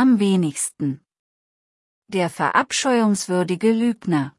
am wenigsten. Der verabscheuungswürdige Lügner.